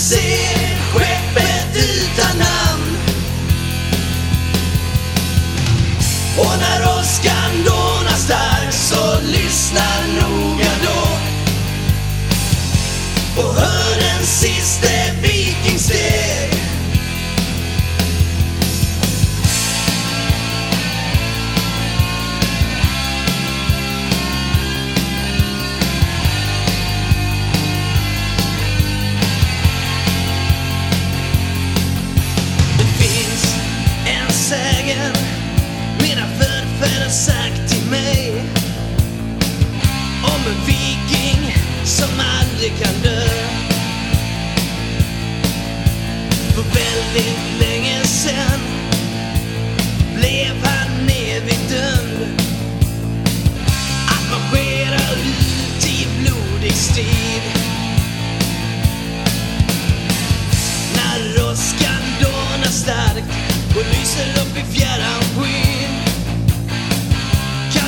se skeppet utan namn. Och när åskan dånar starkt så lyssna noga då. Och sagt till mig om en viking som aldrig kan dö. För väldigt länge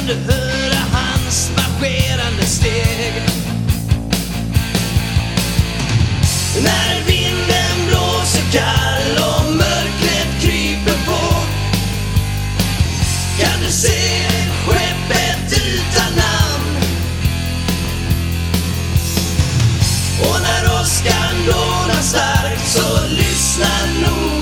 kan du höra hans marscherande steg. När vinden blåser kall och mörkret kryper på kan du se skeppet utan namn Och när åskan dånar starkt så lyssna nog.